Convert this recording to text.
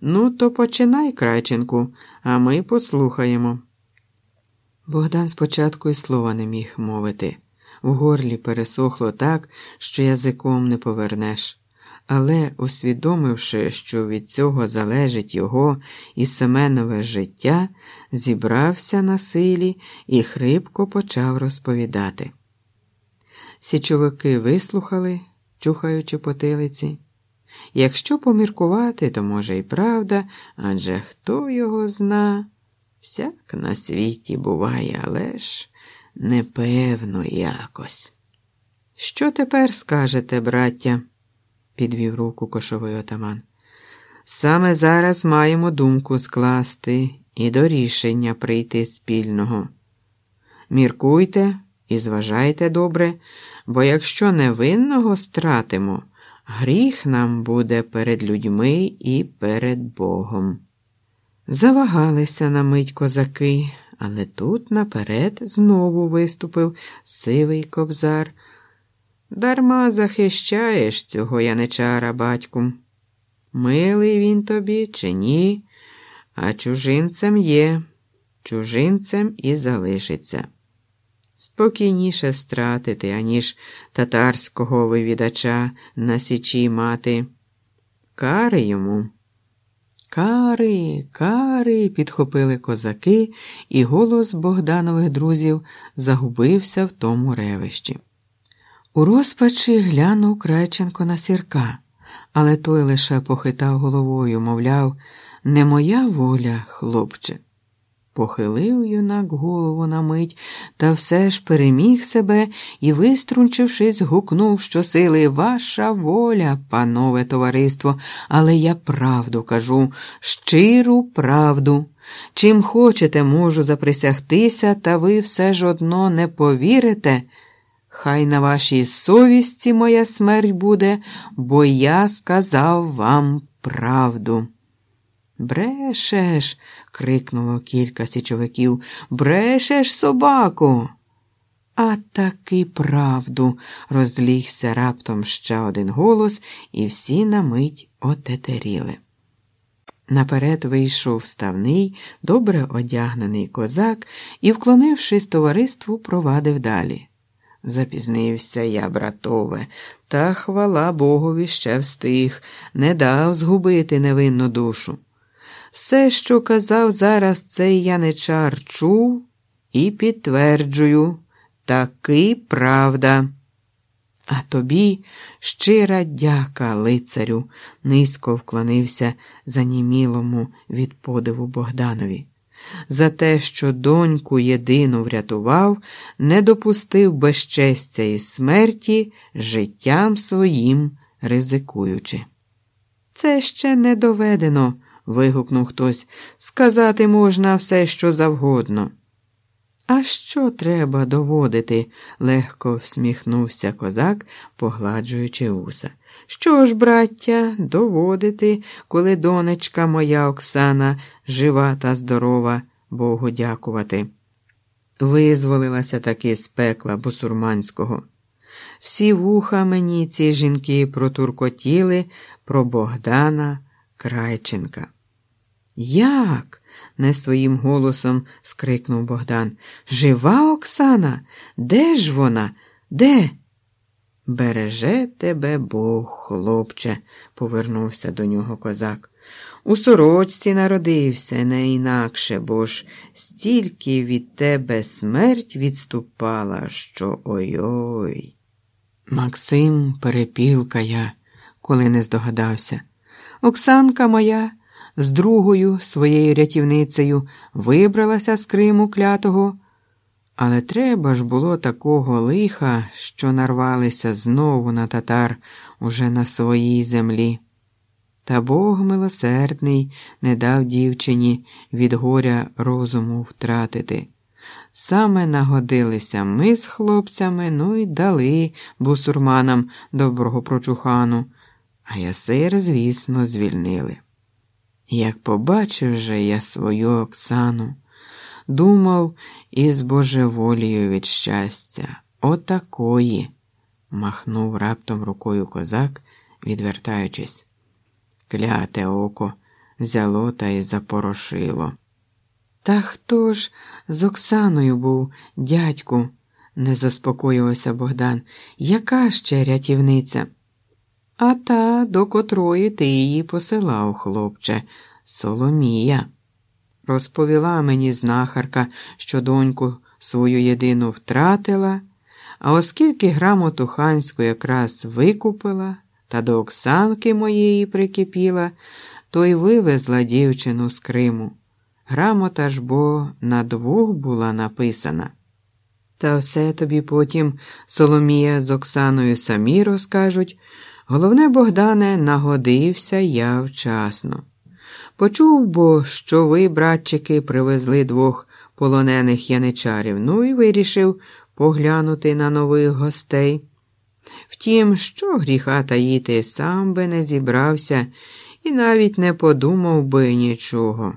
Ну, то починай, Крайченку, а ми послухаємо. Богдан спочатку й слова не міг мовити. В горлі пересохло так, що язиком не повернеш. Але, усвідомивши, що від цього залежить його і Семенове життя, зібрався на силі і хрипко почав розповідати. Січовики вислухали, чухаючи потилиці. Якщо поміркувати, то може й правда, адже хто його зна, всяк на світі буває, але ж непевно якось. Що тепер скажете, браття? підвів руку кошовий отаман. Саме зараз маємо думку скласти і до рішення прийти спільного. Міркуйте і зважайте добре, бо якщо невинного стратимо, гріх нам буде перед людьми і перед Богом. Завагалися на мить козаки, але тут наперед знову виступив сивий кобзар. Дарма захищаєш цього яничара, батьку. Милий він тобі чи ні, а чужинцем є, чужинцем і залишиться. Спокійніше стратити, аніж татарського вивідача на січі мати. Кари йому. Кари, кари, підхопили козаки, і голос Богданових друзів загубився в тому ревищі. У розпачі глянув Крайченко на сірка, але той лише похитав головою, мовляв, не моя воля, хлопче. Похилив юнак голову на мить, та все ж переміг себе і, виструнчившись, гукнув щосили Ваша воля, панове товариство, але я правду кажу, щиру правду. Чим хочете, можу заприсягтися, та ви все ж одно не повірите. Хай на вашій совісті моя смерть буде, бо я сказав вам правду. Брешеш, крикнуло кілька січовиків. Брешеш, собаку. А таки правду, розлігся раптом ще один голос, і всі на мить отетеріли. Наперед вийшов ставний, добре одягнений козак і, вклонившись товариству, провадив далі. Запізнився я, братове, та хвала Богові ще встиг, не дав згубити невинну душу. Все, що казав зараз цей яничар, чув і підтверджую, таки правда. А тобі щира дяка, лицарю, низько вклонився занімілому від подиву Богданові. За те, що доньку єдину врятував, не допустив безчестя і смерті життям своїм ризикуючи. Це ще не доведено вигукнув хтось. Сказати можна все, що завгодно. А що треба доводити? легко всміхнувся козак, погладжуючи уса. Що ж, браття, доводити, коли донечка моя Оксана жива та здорова, Богу дякувати. Визволилася таки з пекла бусурманського. Всі вуха мені ці жінки протуркотіли про Богдана Крайченка. Як? не своїм голосом скрикнув Богдан. Жива Оксана? Де ж вона? Де? Береже тебе Бог, хлопче, повернувся до нього козак. У сорочці народився не інакше, бо ж стільки від тебе смерть відступала, що ой-ой. Максим перепілкая, коли не здогадався. Оксанка моя з другою своєю рятівницею вибралася з Криму клятого, але треба ж було такого лиха, що нарвалися знову на татар уже на своїй землі. Та Бог милосердний не дав дівчині від горя розуму втратити. Саме нагодилися ми з хлопцями, ну і дали бусурманам доброго прочухану, а ясир, звісно, звільнили. Як побачив же я свою Оксану, думав із божеволію від щастя, отакої, махнув раптом рукою козак, відвертаючись. Кляте око, взяло та й запорошило. Та хто ж з Оксаною був, дядьку? не заспокоювався Богдан. Яка ще рятівниця? А та, до котрої ти її посилав, хлопче, Соломія. Розповіла мені знахарка, що доньку свою єдину втратила, а оскільки грамоту ханську якраз викупила та до Оксанки моєї прикипіла, то й вивезла дівчину з Криму. Грамота ж бо на двох була написана. Та все тобі потім Соломія з Оксаною самі розкажуть. Головне, Богдане, нагодився я вчасно. Почув бо, що ви, братчики, привезли двох полонених яничарів, ну і вирішив поглянути на нових гостей. Втім, що гріха таїти, сам би не зібрався і навіть не подумав би нічого.